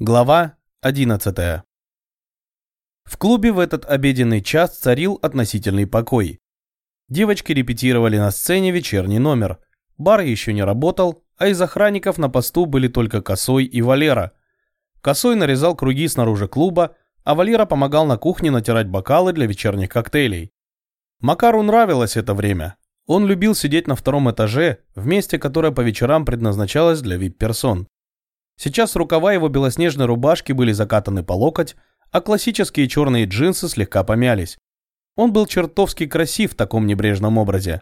Глава 11. В клубе в этот обеденный час царил относительный покой. Девочки репетировали на сцене вечерний номер. Бар еще не работал, а из охранников на посту были только Косой и Валера. Косой нарезал круги снаружи клуба, а Валера помогал на кухне натирать бокалы для вечерних коктейлей. Макару нравилось это время. Он любил сидеть на втором этаже, в месте, которое по вечерам предназначалось для вип-персон. Сейчас рукава его белоснежной рубашки были закатаны по локоть, а классические черные джинсы слегка помялись. Он был чертовски красив в таком небрежном образе.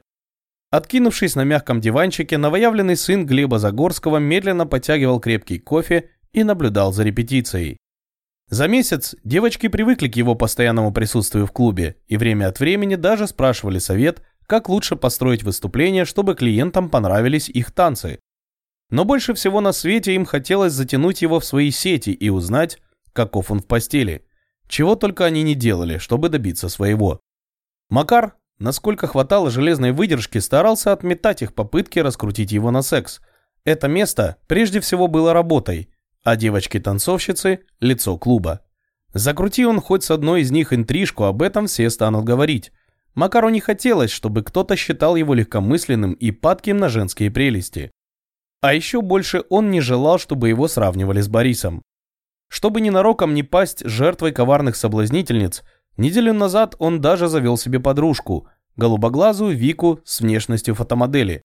Откинувшись на мягком диванчике, новоявленный сын Глеба Загорского медленно потягивал крепкий кофе и наблюдал за репетицией. За месяц девочки привыкли к его постоянному присутствию в клубе и время от времени даже спрашивали совет, как лучше построить выступление, чтобы клиентам понравились их танцы. Но больше всего на свете им хотелось затянуть его в свои сети и узнать, каков он в постели. Чего только они не делали, чтобы добиться своего. Макар, насколько хватало железной выдержки, старался отметать их попытки раскрутить его на секс. Это место прежде всего было работой, а девочки-танцовщицы – лицо клуба. Закрути он хоть с одной из них интрижку, об этом все станут говорить. Макару не хотелось, чтобы кто-то считал его легкомысленным и падким на женские прелести. А еще больше он не желал, чтобы его сравнивали с Борисом. Чтобы ненароком не пасть жертвой коварных соблазнительниц, неделю назад он даже завел себе подружку, голубоглазую Вику с внешностью фотомодели.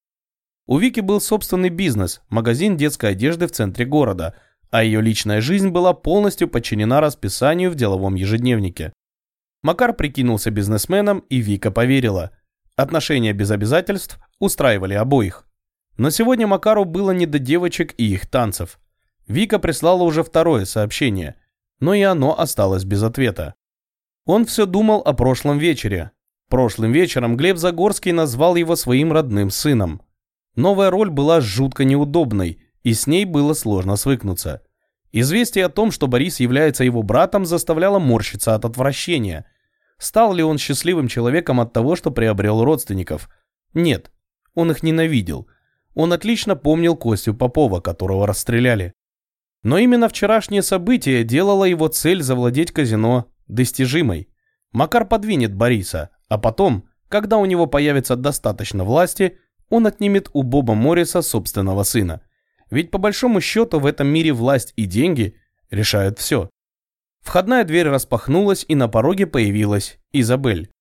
У Вики был собственный бизнес, магазин детской одежды в центре города, а ее личная жизнь была полностью подчинена расписанию в деловом ежедневнике. Макар прикинулся бизнесменом, и Вика поверила. Отношения без обязательств устраивали обоих. Но сегодня Макару было не до девочек и их танцев. Вика прислала уже второе сообщение, но и оно осталось без ответа. Он все думал о прошлом вечере. Прошлым вечером Глеб Загорский назвал его своим родным сыном. Новая роль была жутко неудобной, и с ней было сложно свыкнуться. Известие о том, что Борис является его братом, заставляло морщиться от отвращения. Стал ли он счастливым человеком от того, что приобрел родственников? Нет, он их ненавидел – он отлично помнил Костю Попова, которого расстреляли. Но именно вчерашнее событие делало его цель завладеть казино достижимой. Макар подвинет Бориса, а потом, когда у него появится достаточно власти, он отнимет у Боба Морриса собственного сына. Ведь по большому счету в этом мире власть и деньги решают все. Входная дверь распахнулась, и на пороге появилась Изабель.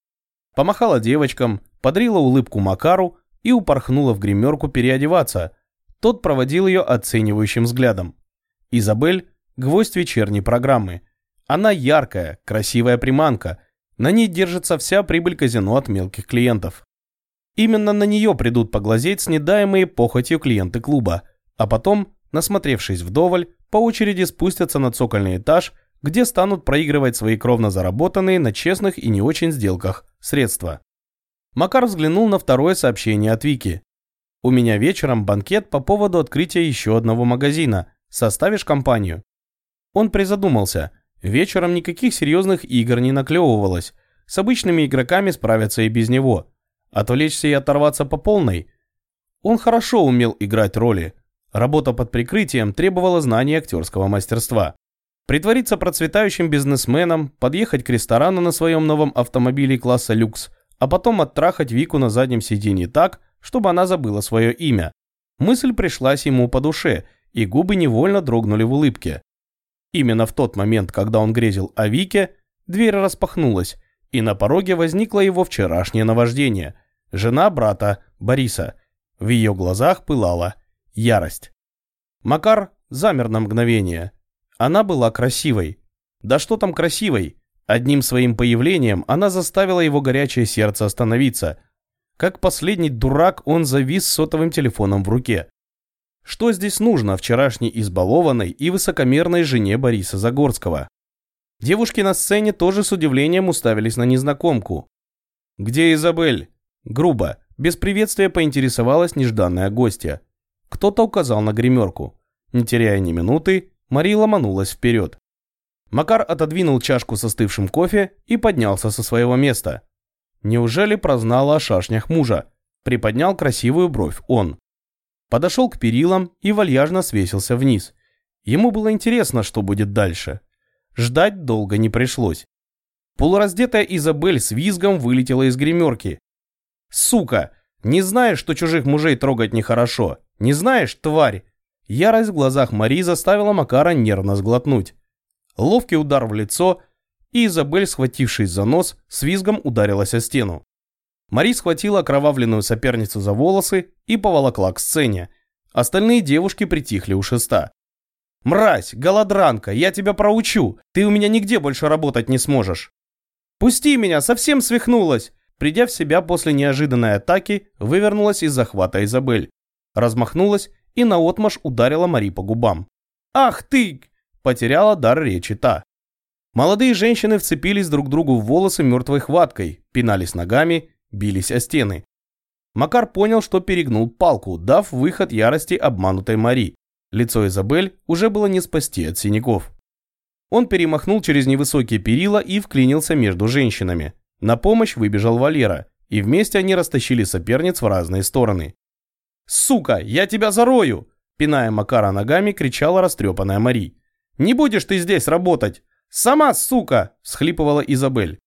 Помахала девочкам, подарила улыбку Макару, и упорхнула в гримерку переодеваться. Тот проводил ее оценивающим взглядом. Изабель – гвоздь вечерней программы. Она яркая, красивая приманка. На ней держится вся прибыль казино от мелких клиентов. Именно на нее придут поглазеть снедаемые похотью клиенты клуба, а потом, насмотревшись вдоволь, по очереди спустятся на цокольный этаж, где станут проигрывать свои кровно заработанные на честных и не очень сделках средства. Макар взглянул на второе сообщение от Вики. «У меня вечером банкет по поводу открытия еще одного магазина. Составишь компанию?» Он призадумался. Вечером никаких серьезных игр не наклевывалось. С обычными игроками справятся и без него. Отвлечься и оторваться по полной? Он хорошо умел играть роли. Работа под прикрытием требовала знания актерского мастерства. Притвориться процветающим бизнесменом, подъехать к ресторану на своем новом автомобиле класса люкс – а потом оттрахать Вику на заднем сиденье так, чтобы она забыла свое имя. Мысль пришлась ему по душе, и губы невольно дрогнули в улыбке. Именно в тот момент, когда он грезил о Вике, дверь распахнулась, и на пороге возникло его вчерашнее наваждение. Жена брата Бориса. В ее глазах пылала ярость. Макар замер на мгновение. Она была красивой. Да что там красивой? Одним своим появлением она заставила его горячее сердце остановиться. Как последний дурак он завис сотовым телефоном в руке. Что здесь нужно вчерашней избалованной и высокомерной жене Бориса Загорского? Девушки на сцене тоже с удивлением уставились на незнакомку. «Где Изабель?» Грубо, без приветствия поинтересовалась нежданная гостья. Кто-то указал на гримерку. Не теряя ни минуты, Мария ломанулась вперед. Макар отодвинул чашку с остывшим кофе и поднялся со своего места. Неужели прознала о шашнях мужа? Приподнял красивую бровь он. Подошел к перилам и вальяжно свесился вниз. Ему было интересно, что будет дальше. Ждать долго не пришлось. Полураздетая Изабель с визгом вылетела из гримерки. «Сука! Не знаешь, что чужих мужей трогать нехорошо? Не знаешь, тварь?» Ярость в глазах Мари заставила Макара нервно сглотнуть. Ловкий удар в лицо, и Изабель, схватившись за нос, с визгом ударилась о стену. Мари схватила окровавленную соперницу за волосы и поволокла к сцене. Остальные девушки притихли у шеста. «Мразь, голодранка, я тебя проучу. Ты у меня нигде больше работать не сможешь». «Пусти меня, совсем свихнулась!» Придя в себя после неожиданной атаки, вывернулась из захвата Изабель. Размахнулась и наотмашь ударила Мари по губам. «Ах ты!» Потеряла дар речи та. Молодые женщины вцепились друг другу в волосы мертвой хваткой, пинались ногами, бились о стены. Макар понял, что перегнул палку, дав выход ярости обманутой Мари. Лицо Изабель уже было не спасти от синяков. Он перемахнул через невысокие перила и вклинился между женщинами. На помощь выбежал Валера, и вместе они растащили соперниц в разные стороны. «Сука, я тебя зарою!» Пиная Макара ногами, кричала растрепанная Мари. «Не будешь ты здесь работать! Сама, сука!» – схлипывала Изабель.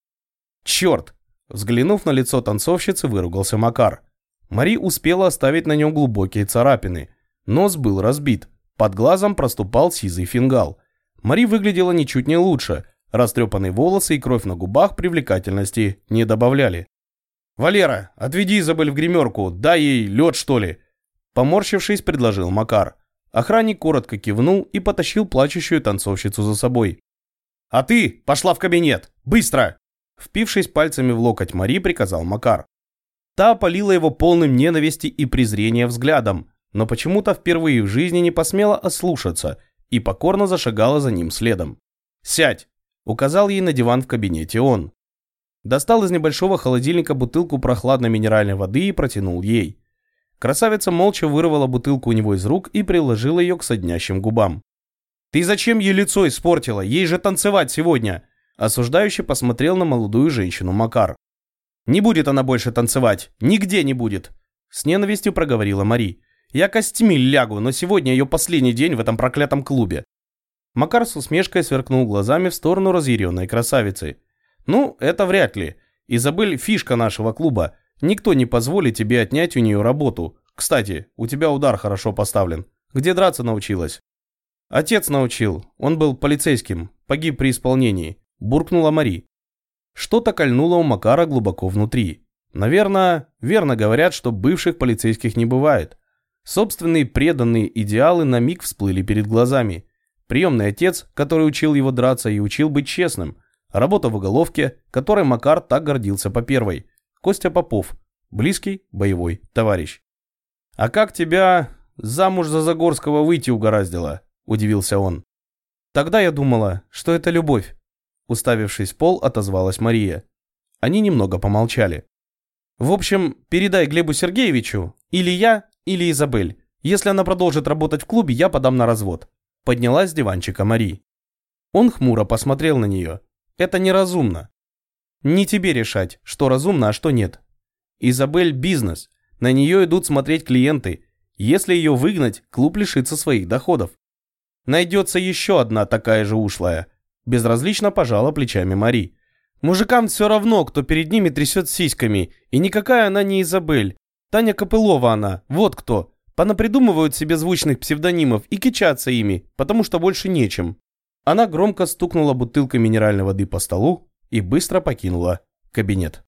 «Черт!» Взглянув на лицо танцовщицы, выругался Макар. Мари успела оставить на нем глубокие царапины. Нос был разбит. Под глазом проступал сизый фингал. Мари выглядела ничуть не лучше. Растрепанные волосы и кровь на губах привлекательности не добавляли. «Валера, отведи Изабель в гримерку, дай ей лед, что ли!» Поморщившись, предложил Макар. Охранник коротко кивнул и потащил плачущую танцовщицу за собой. «А ты пошла в кабинет! Быстро!» Впившись пальцами в локоть Мари, приказал Макар. Та опалила его полным ненависти и презрения взглядом, но почему-то впервые в жизни не посмела ослушаться и покорно зашагала за ним следом. «Сядь!» – указал ей на диван в кабинете он. Достал из небольшого холодильника бутылку прохладной минеральной воды и протянул ей. Красавица молча вырвала бутылку у него из рук и приложила ее к соднящим губам. «Ты зачем ей лицо испортила? Ей же танцевать сегодня!» Осуждающе посмотрел на молодую женщину Макар. «Не будет она больше танцевать. Нигде не будет!» С ненавистью проговорила Мари. «Я костьми лягу, но сегодня ее последний день в этом проклятом клубе». Макар с усмешкой сверкнул глазами в сторону разъяренной красавицы. «Ну, это вряд ли. Изабель – фишка нашего клуба. Никто не позволит тебе отнять у нее работу. Кстати, у тебя удар хорошо поставлен. Где драться научилась?» «Отец научил. Он был полицейским. Погиб при исполнении буркнула Мари. Что-то кольнуло у Макара глубоко внутри. Наверное, верно говорят, что бывших полицейских не бывает. Собственные преданные идеалы на миг всплыли перед глазами. Приемный отец, который учил его драться и учил быть честным. Работа в уголовке, которой Макар так гордился по первой. Костя Попов. Близкий, боевой товарищ. «А как тебя замуж за Загорского выйти угораздило?» – удивился он. Тогда я думала, что это любовь. Уставившись в пол, отозвалась Мария. Они немного помолчали. «В общем, передай Глебу Сергеевичу, или я, или Изабель. Если она продолжит работать в клубе, я подам на развод». Поднялась с диванчика Мари. Он хмуро посмотрел на нее. «Это неразумно. Не тебе решать, что разумно, а что нет. Изабель – бизнес. На нее идут смотреть клиенты. Если ее выгнать, клуб лишится своих доходов. Найдется еще одна такая же ушлая. Безразлично пожала плечами Мари. Мужикам все равно, кто перед ними трясет сиськами. И никакая она не Изабель. Таня Копылова она, вот кто. Понапридумывают себе звучных псевдонимов и кичатся ими, потому что больше нечем. Она громко стукнула бутылкой минеральной воды по столу и быстро покинула кабинет.